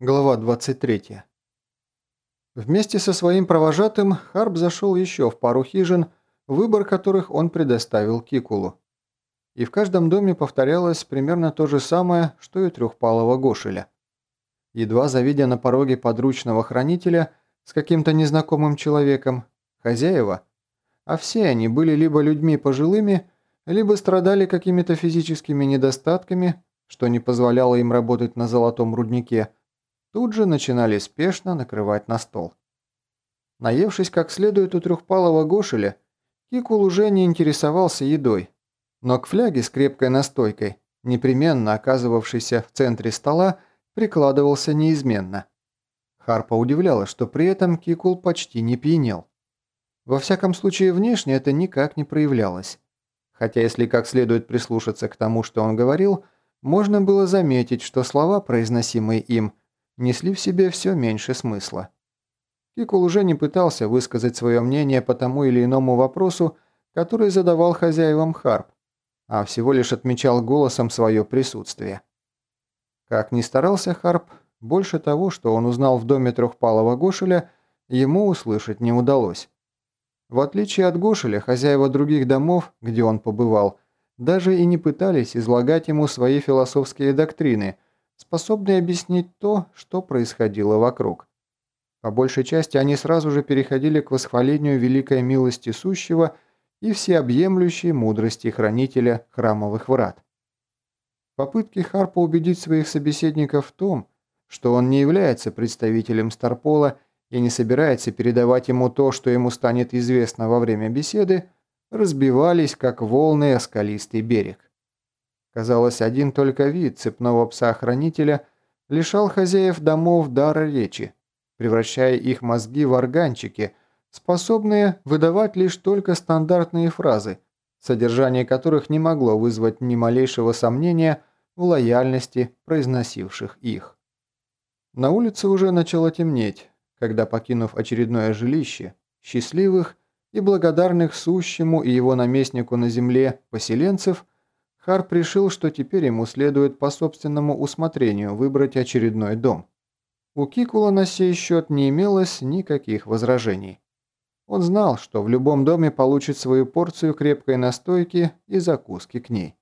Глава 23. Вместе со своим провожатым Харп зашел еще в пару хижин, выбор которых он предоставил Кикулу. И в каждом доме повторялось примерно то же самое, что и трехпалого Гошеля. Едва завидя на пороге подручного хранителя с каким-то незнакомым человеком, хозяева, а все они были либо людьми пожилыми, либо страдали какими-то физическими недостатками, что не позволяло им работать на золотом руднике – тут же начинали спешно накрывать на стол. Наевшись как следует у трехпалого гошеля, Кикул уже не интересовался едой, но к фляге с крепкой настойкой, непременно оказывавшейся в центре стола, прикладывался неизменно. Харпа удивляла, что при этом Кикул почти не пьянел. Во всяком случае, внешне это никак не проявлялось. Хотя если как следует прислушаться к тому, что он говорил, можно было заметить, что слова, произносимые им – несли в себе все меньше смысла. Кикул уже не пытался высказать свое мнение по тому или иному вопросу, который задавал хозяевам Харп, а всего лишь отмечал голосом свое присутствие. Как ни старался Харп, больше того, что он узнал в доме трехпалого Гошеля, ему услышать не удалось. В отличие от Гошеля, хозяева других домов, где он побывал, даже и не пытались излагать ему свои философские доктрины – способные объяснить то, что происходило вокруг. По большей части они сразу же переходили к восхвалению великой милости сущего и всеобъемлющей мудрости хранителя храмовых врат. Попытки Харпа убедить своих собеседников в том, что он не является представителем Старпола и не собирается передавать ему то, что ему станет известно во время беседы, разбивались, как волны о скалистый берег. Казалось, один только вид цепного пса-хранителя лишал хозяев домов дара речи, превращая их мозги в органчики, способные выдавать лишь только стандартные фразы, содержание которых не могло вызвать ни малейшего сомнения в лояльности произносивших их. На улице уже начало темнеть, когда, покинув очередное жилище, счастливых и благодарных сущему и его наместнику на земле поселенцев – Харп решил, что теперь ему следует по собственному усмотрению выбрать очередной дом. У Кикула на сей счет не имелось никаких возражений. Он знал, что в любом доме получит свою порцию крепкой настойки и закуски к ней.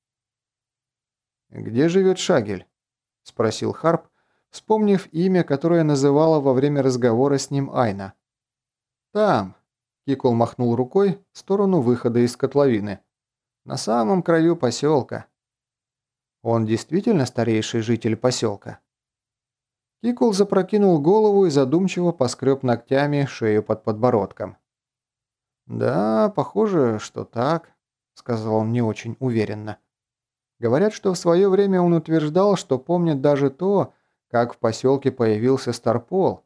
«Где живет Шагель?» – спросил Харп, вспомнив имя, которое называла во время разговора с ним Айна. «Там», – Кикул махнул рукой в сторону выхода из котловины – на самом краю поселка. Он действительно старейший житель поселка. Кикул запрокинул голову и задумчиво поскреб ногтями шею под подбородком. «Да, похоже, что так», — сказал он не очень уверенно. Говорят, что в свое время он утверждал, что помнит даже то, как в поселке появился Старпол.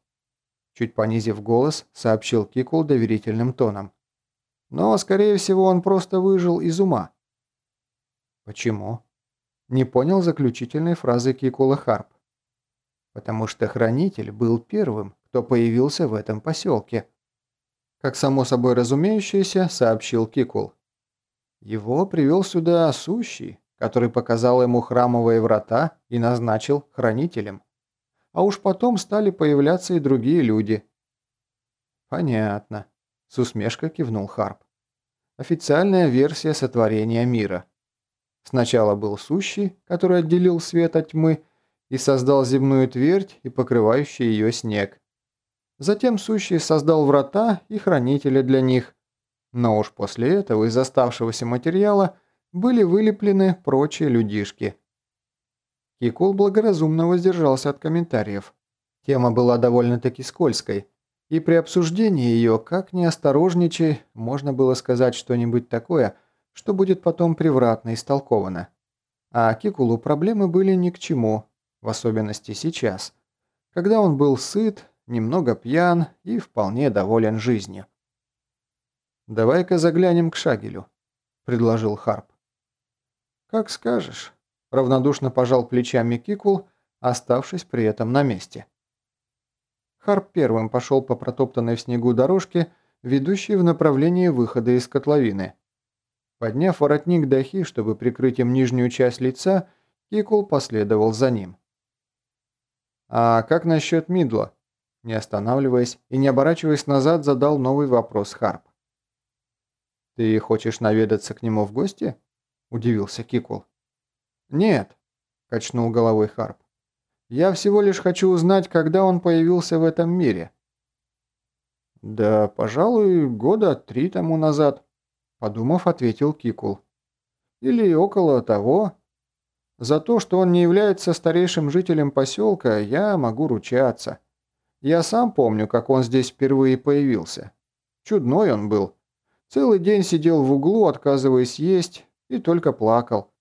Чуть понизив голос, сообщил Кикул доверительным тоном. Но, скорее всего, он просто выжил из ума. Почему? Не понял заключительной фразы Кикула Харп. Потому что Хранитель был первым, кто появился в этом поселке. Как само собой разумеющееся, сообщил Кикул. Его привел сюда Сущий, который показал ему храмовые врата и назначил хранителем. А уж потом стали появляться и другие люди. Понятно. С усмешкой кивнул Харп. Официальная версия сотворения мира. Сначала был сущий, который отделил свет от тьмы и создал земную твердь и покрывающий ее снег. Затем сущий создал врата и хранителя для них. Но уж после этого из оставшегося материала были вылеплены прочие людишки. Кикул благоразумно воздержался от комментариев. Тема была довольно-таки скользкой, и при обсуждении ее, как ни осторожничай, можно было сказать что-нибудь такое, что будет потом превратно истолковано. А Кикулу проблемы были ни к чему, в особенности сейчас, когда он был сыт, немного пьян и вполне доволен жизнью. «Давай-ка заглянем к Шагелю», — предложил Харп. «Как скажешь», — равнодушно пожал плечами Кикул, оставшись при этом на месте. Харп первым пошел по протоптанной в снегу дорожке, ведущей в направлении выхода из котловины. Подняв воротник дахи, чтобы прикрыть им нижнюю часть лица, Кикул последовал за ним. «А как насчет Мидла?» Не останавливаясь и не оборачиваясь назад, задал новый вопрос Харп. «Ты хочешь наведаться к нему в гости?» – удивился Кикул. «Нет», – качнул головой Харп. «Я всего лишь хочу узнать, когда он появился в этом мире». «Да, пожалуй, года три тому назад», – подумав, ответил Кикул. «Или около того. За то, что он не является старейшим жителем поселка, я могу ручаться. Я сам помню, как он здесь впервые появился. Чудной он был. Целый день сидел в углу, отказываясь есть, и только плакал.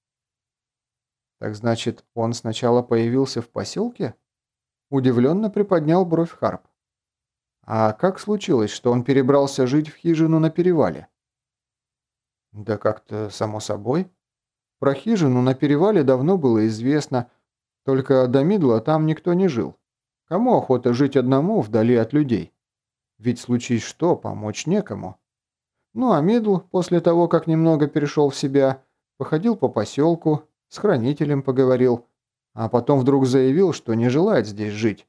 Так значит, он сначала появился в поселке? Удивленно приподнял бровь Харп. А как случилось, что он перебрался жить в хижину на перевале? Да как-то само собой. Про хижину на перевале давно было известно, только до Мидла там никто не жил. Кому охота жить одному вдали от людей? Ведь случись что, помочь некому. Ну а Мидл, после того, как немного перешел в себя, походил по поселку, с хранителем поговорил, а потом вдруг заявил, что не желает здесь жить.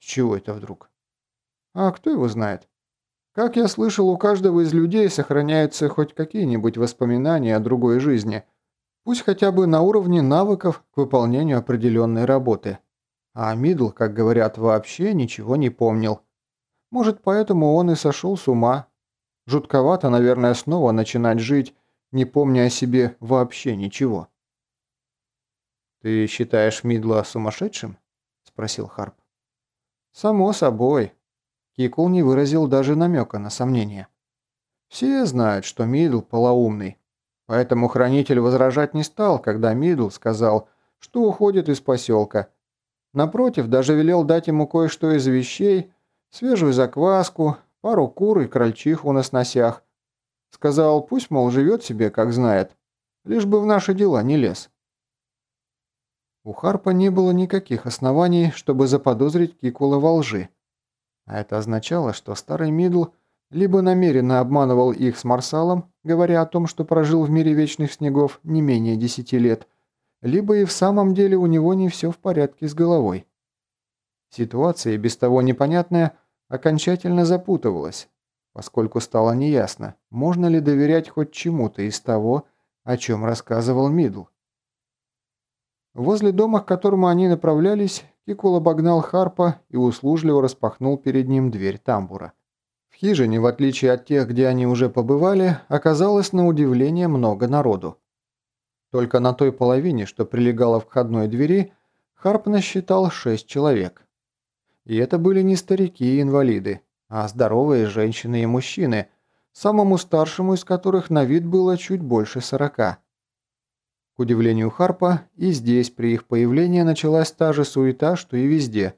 С чего это вдруг? А кто его знает? Как я слышал, у каждого из людей сохраняются хоть какие-нибудь воспоминания о другой жизни, пусть хотя бы на уровне навыков к выполнению определенной работы. А Мидл, как говорят, вообще ничего не помнил. Может, поэтому он и сошел с ума, Жутковато, наверное, снова начинать жить, не помня о себе вообще ничего. «Ты считаешь Мидла сумасшедшим?» – спросил Харп. «Само собой». Кикул не выразил даже намека на сомнение. «Все знают, что Мидл полоумный, поэтому хранитель возражать не стал, когда Мидл сказал, что уходит из поселка. Напротив, даже велел дать ему кое-что из вещей, свежую закваску, пару кур и крольчиху на сносях. Сказал, пусть, мол, живет себе, как знает, лишь бы в наши дела не лез. У Харпа не было никаких оснований, чтобы заподозрить Кикула во лжи. А это означало, что старый Мидл либо намеренно обманывал их с Марсалом, говоря о том, что прожил в мире вечных снегов не менее десяти лет, либо и в самом деле у него не все в порядке с головой. Ситуация, без того непонятная, окончательно запутывалась, поскольку стало неясно, можно ли доверять хоть чему-то из того, о чем рассказывал Мидл. Возле дома, к которому они направлялись, Кикул обогнал Харпа и услужливо распахнул перед ним дверь тамбура. В хижине, в отличие от тех, где они уже побывали, оказалось на удивление много народу. Только на той половине, что прилегала к входной двери, Харп насчитал шесть человек. И это были не старики и инвалиды, а здоровые женщины и мужчины, самому старшему из которых на вид было чуть больше сорока. К удивлению Харпа, и здесь при их появлении началась та же суета, что и везде.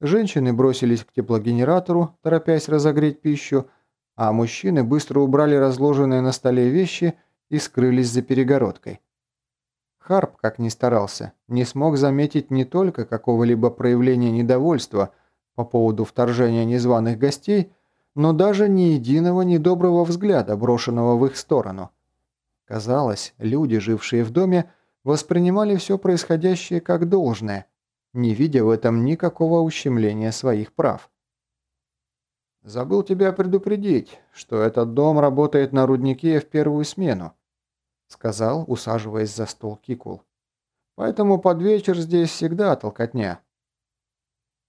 Женщины бросились к теплогенератору, торопясь разогреть пищу, а мужчины быстро убрали разложенные на столе вещи и скрылись за перегородкой. Харп, как ни старался, не смог заметить не только какого-либо проявления недовольства по поводу вторжения незваных гостей, но даже ни единого недоброго взгляда, брошенного в их сторону. Казалось, люди, жившие в доме, воспринимали все происходящее как должное, не видя в этом никакого ущемления своих прав. «Забыл тебя предупредить, что этот дом работает на руднике в первую смену», сказал, усаживаясь за стол Кикул. «Поэтому под вечер здесь всегда толкотня».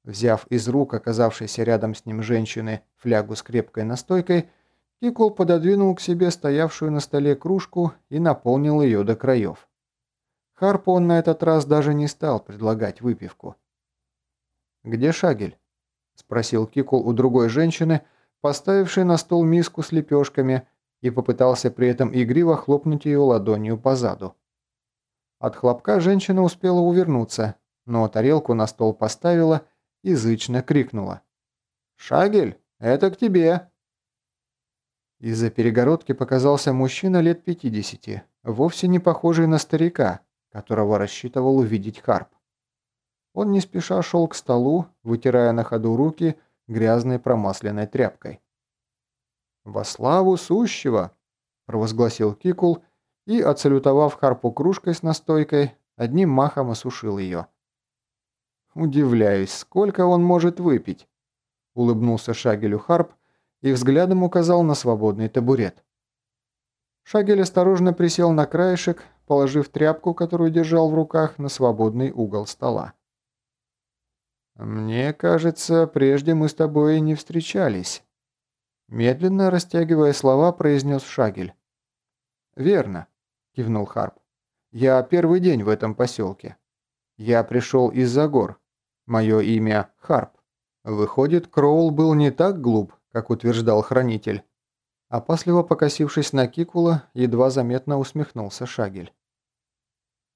Взяв из рук оказавшейся рядом с ним женщины флягу с крепкой настойкой, Кикул пододвинул к себе стоявшую на столе кружку и наполнил ее до краев. Харпу он на этот раз даже не стал предлагать выпивку. «Где Шагель?» – спросил Кикул у другой женщины, поставившей на стол миску с лепешками и попытался при этом игриво хлопнуть ее ладонью по заду. От хлопка женщина успела увернуться, но тарелку на стол поставила и зычно крикнула. «Шагель, это к тебе!» Из-за перегородки показался мужчина лет 50, вовсе не похожий на старика, которого рассчитывал увидеть Харп. Он не спеша шел к столу, вытирая на ходу руки грязной промасленной тряпкой. «Во славу сущего!» – провозгласил Кикул и, отсалютовав Харпу кружкой с настойкой, одним махом осушил ее. Удивляюсь, сколько он может выпить?» Улыбнулся Шагелю Харп и взглядом указал на свободный табурет. Шагель осторожно присел на краешек, положив тряпку, которую держал в руках, на свободный угол стола. «Мне кажется, прежде мы с тобой не встречались», – медленно растягивая слова, произнес Шагель. «Верно», – кивнул Харп. «Я первый день в этом поселке. Я пришел из-за гор. Мое имя Харп. Выходит, Кроул был не так глуп, как утверждал Хранитель. Опасливо покосившись на Кикула, едва заметно усмехнулся Шагель.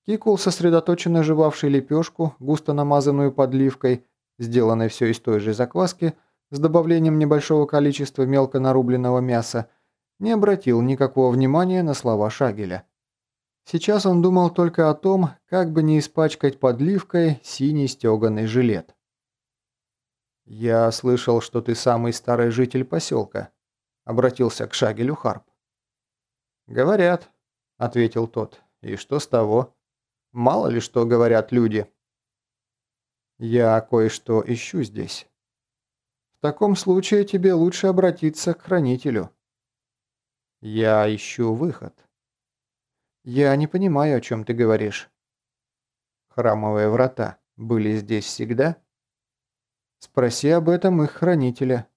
Кикул, сосредоточенно жевавший лепешку, густо намазанную подливкой, сделанной все из той же закваски, с добавлением небольшого количества мелко нарубленного мяса, не обратил никакого внимания на слова Шагеля. Сейчас он думал только о том, как бы не испачкать подливкой синий стеганый жилет. «Я слышал, что ты самый старый житель поселка», — обратился к Шагелю Харп. «Говорят», — ответил тот. «И что с того? Мало ли что говорят люди». «Я кое-что ищу здесь. В таком случае тебе лучше обратиться к хранителю». «Я ищу выход». «Я не понимаю, о чем ты говоришь». «Храмовые врата были здесь всегда?» «Спроси об этом их хранителя».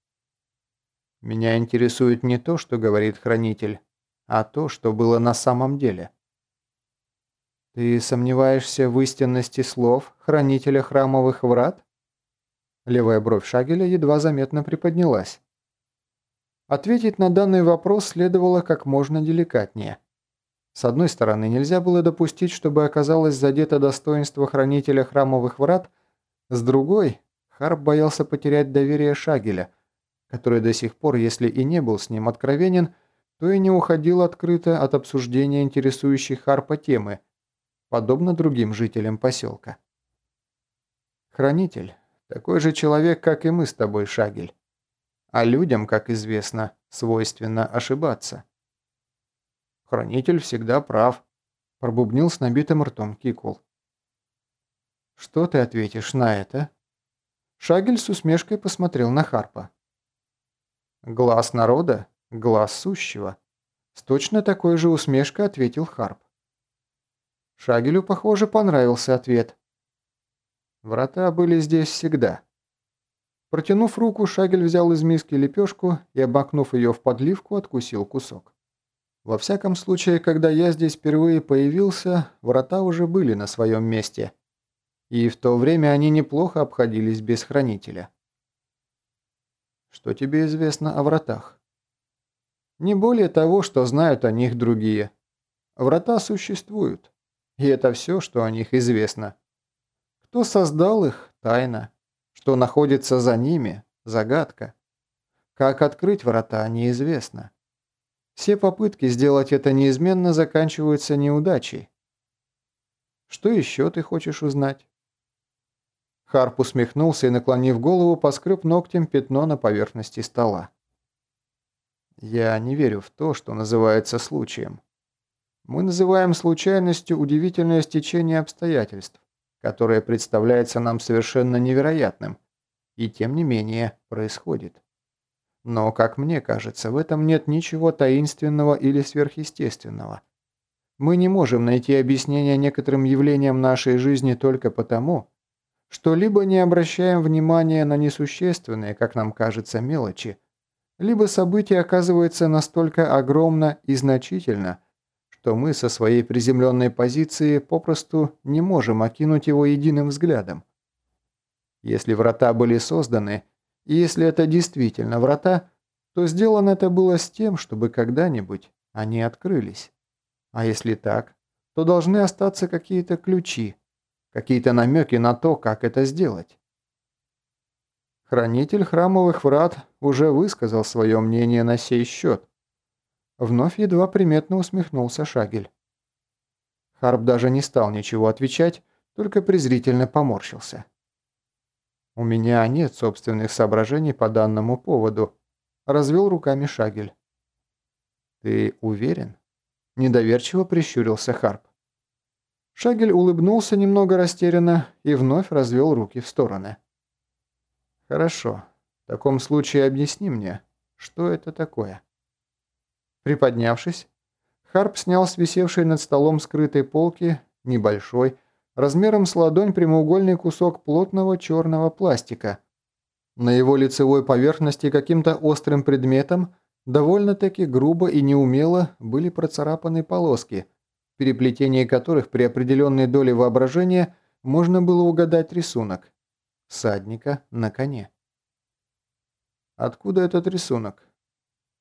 «Меня интересует не то, что говорит хранитель, а то, что было на самом деле». «Ты сомневаешься в истинности слов хранителя храмовых врат?» Левая бровь Шагеля едва заметно приподнялась. Ответить на данный вопрос следовало как можно деликатнее. С одной стороны, нельзя было допустить, чтобы оказалось задето достоинство хранителя храмовых врат, с другой, Харп боялся потерять доверие Шагеля, который до сих пор, если и не был с ним откровенен, то и не уходил открыто от обсуждения интересующей Харпа темы, подобно другим жителям поселка. Хранитель – такой же человек, как и мы с тобой, Шагель. А людям, как известно, свойственно ошибаться. Хранитель всегда прав», – пробубнил с набитым ртом Кикул. «Что ты ответишь на это?» Шагель с усмешкой посмотрел на Харпа. «Глаз народа, глаз сущего», – с точно такой же усмешкой ответил Харп. Шагелю, похоже, понравился ответ. Врата были здесь всегда. Протянув руку, Шагель взял из миски лепешку и, обмакнув ее в подливку, откусил кусок. Во всяком случае, когда я здесь впервые появился, врата уже были на своем месте. И в то время они неплохо обходились без хранителя. Что тебе известно о вратах? Не более того, что знают о них другие. Врата существуют, и это все, что о них известно. Кто создал их – тайна. Что находится за ними – загадка. Как открыть врата – неизвестно. Все попытки сделать это неизменно заканчиваются неудачей. Что еще ты хочешь узнать? Харп усмехнулся и, наклонив голову, поскреб ногтем пятно на поверхности стола. Я не верю в то, что называется случаем. Мы называем случайностью удивительное стечение обстоятельств, которое представляется нам совершенно невероятным, и тем не менее происходит. Но, как мне кажется, в этом нет ничего таинственного или сверхъестественного. Мы не можем найти объяснение некоторым явлениям нашей жизни только потому, что либо не обращаем внимания на несущественные, как нам кажется, мелочи, либо событие оказывается настолько огромно и значительно, что мы со своей приземленной позиции попросту не можем окинуть его единым взглядом. Если врата были созданы, и если это действительно врата, то сделано это было с тем, чтобы когда-нибудь они открылись. А если так, то должны остаться какие-то ключи, какие-то намеки на то, как это сделать. Хранитель храмовых врат уже высказал свое мнение на сей счет. Вновь едва приметно усмехнулся Шагель. Харп даже не стал ничего отвечать, только презрительно поморщился. «У меня нет собственных соображений по данному поводу», – развел руками Шагель. «Ты уверен?» – недоверчиво прищурился Харп. Шагель улыбнулся немного растерянно и вновь развел руки в стороны. «Хорошо. В таком случае объясни мне, что это такое?» Приподнявшись, Харп снял с висевшей над столом скрытой полки небольшой, размером с ладонь прямоугольный кусок плотного черного пластика. На его лицевой поверхности каким-то острым предметом довольно-таки грубо и неумело были процарапаны полоски – переплетении которых при определенной доле воображения можно было угадать рисунок. Всадника на коне. Откуда этот рисунок?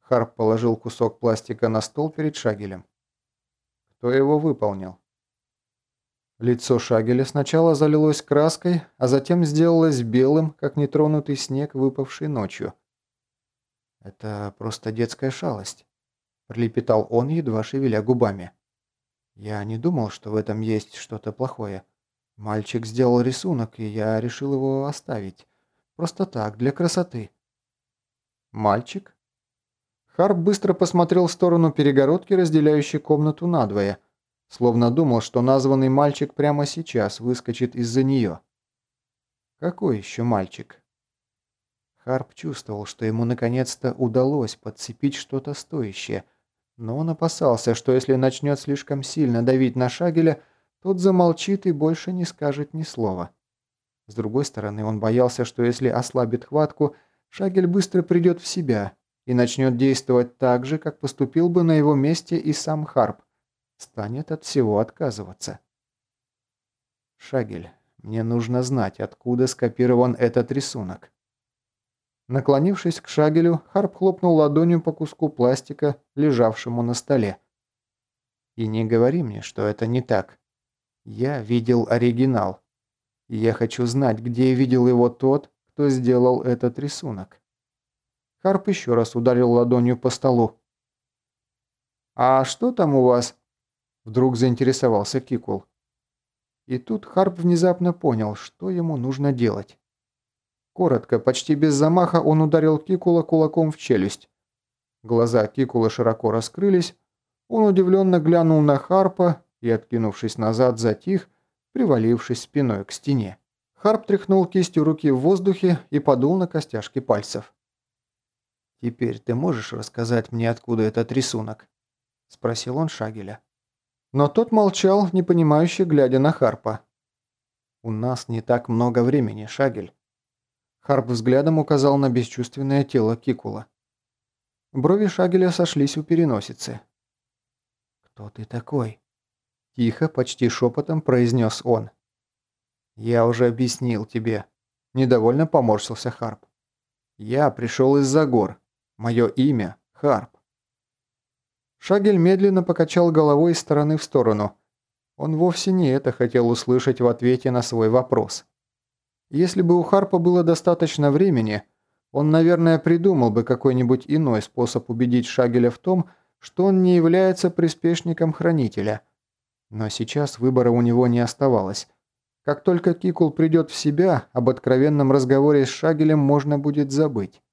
Харп положил кусок пластика на стол перед Шагелем. Кто его выполнил? Лицо Шагеля сначала залилось краской, а затем сделалось белым, как нетронутый снег, выпавший ночью. «Это просто детская шалость», – пролепетал он, едва шевеля губами. Я не думал, что в этом есть что-то плохое. Мальчик сделал рисунок, и я решил его оставить. Просто так, для красоты. Мальчик? Харп быстро посмотрел в сторону перегородки, разделяющей комнату надвое, словно думал, что названный мальчик прямо сейчас выскочит из-за нее. Какой еще мальчик? Харп чувствовал, что ему наконец-то удалось подцепить что-то стоящее – но он опасался, что если начнет слишком сильно давить на Шагеля, тот замолчит и больше не скажет ни слова. С другой стороны, он боялся, что если ослабит хватку, Шагель быстро придет в себя и начнет действовать так же, как поступил бы на его месте и сам Харп. Станет от всего отказываться. «Шагель, мне нужно знать, откуда скопирован этот рисунок». Наклонившись к Шагелю, Харп хлопнул ладонью по куску пластика, лежавшему на столе. «И не говори мне, что это не так. Я видел оригинал. Я хочу знать, где видел его тот, кто сделал этот рисунок». Харп еще раз ударил ладонью по столу. «А что там у вас?» Вдруг заинтересовался Кикул. И тут Харп внезапно понял, что ему нужно делать. Коротко, почти без замаха, он ударил Кикула кулаком в челюсть. Глаза Кикула широко раскрылись, он удивленно глянул на Харпа и, откинувшись назад, затих, привалившись спиной к стене. Харп тряхнул кистью руки в воздухе и подул на костяшки пальцев. «Теперь ты можешь рассказать мне, откуда этот рисунок?» – спросил он Шагеля. Но тот молчал, непонимающе глядя на Харпа. «У нас не так много времени, Шагель. Харп взглядом указал на бесчувственное тело Кикула. Брови Шагеля сошлись у переносицы. «Кто ты такой?» Тихо, почти шепотом произнес он. «Я уже объяснил тебе». Недовольно поморщился Харп. «Я пришел из-за гор. Мое имя – Харп». Шагель медленно покачал головой из стороны в сторону. Он вовсе не это хотел услышать в ответе на свой вопрос. Если бы у Харпа было достаточно времени, он, наверное, придумал бы какой-нибудь иной способ убедить Шагеля в том, что он не является приспешником Хранителя. Но сейчас выбора у него не оставалось. Как только Кикул придет в себя, об откровенном разговоре с Шагелем можно будет забыть.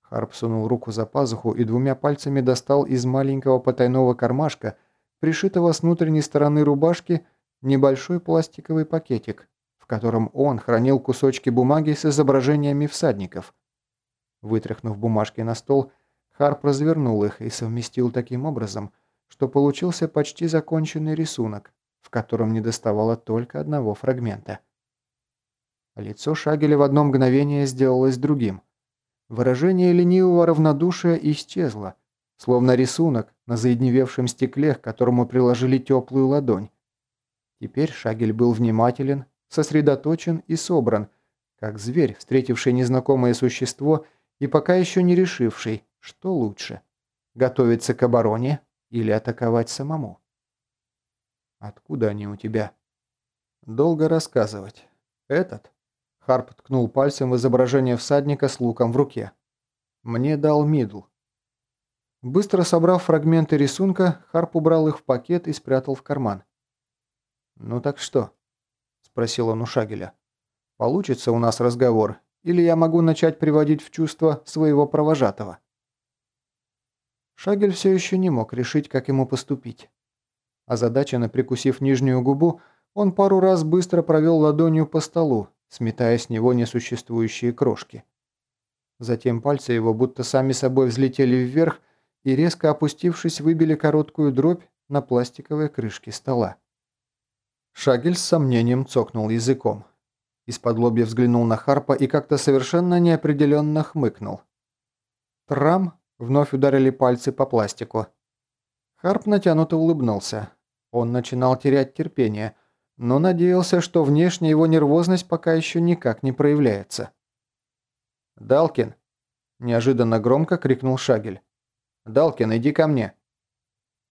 Харп сунул руку за пазуху и двумя пальцами достал из маленького потайного кармашка, пришитого с внутренней стороны рубашки, небольшой пластиковый пакетик котором он хранил кусочки бумаги с изображениями всадников. Вытряхнув бумажки на стол, Харп развернул их и совместил таким образом, что получился почти законченный рисунок, в котором недоставало только одного фрагмента. Лицо Шагеля в одно мгновение сделалось другим. Выражение ленивого равнодушия исчезло, словно рисунок на заедневевшем стекле, к которому приложили теплую ладонь. Теперь Шагель был внимателен сосредоточен и собран, как зверь, встретивший незнакомое существо и пока еще не решивший, что лучше – готовиться к обороне или атаковать самому. «Откуда они у тебя?» «Долго рассказывать. Этот?» Харп ткнул пальцем в изображение всадника с луком в руке. «Мне дал Мидл». Быстро собрав фрагменты рисунка, Харп убрал их в пакет и спрятал в карман. «Ну так что?» Спросил он у Шагеля. «Получится у нас разговор, или я могу начать приводить в чувство своего провожатого?» Шагель все еще не мог решить, как ему поступить. Озадаченно прикусив нижнюю губу, он пару раз быстро провел ладонью по столу, сметая с него несуществующие крошки. Затем пальцы его будто сами собой взлетели вверх и, резко опустившись, выбили короткую дробь на пластиковой крышке стола. Шагель с сомнением цокнул языком. Из-под лобья взглянул на Харпа и как-то совершенно неопределенно хмыкнул. Трам вновь ударили пальцы по пластику. Харп натянуто улыбнулся. Он начинал терять терпение, но надеялся, что внешне его нервозность пока еще никак не проявляется. «Далкин!» – неожиданно громко крикнул Шагель. «Далкин, иди ко мне!»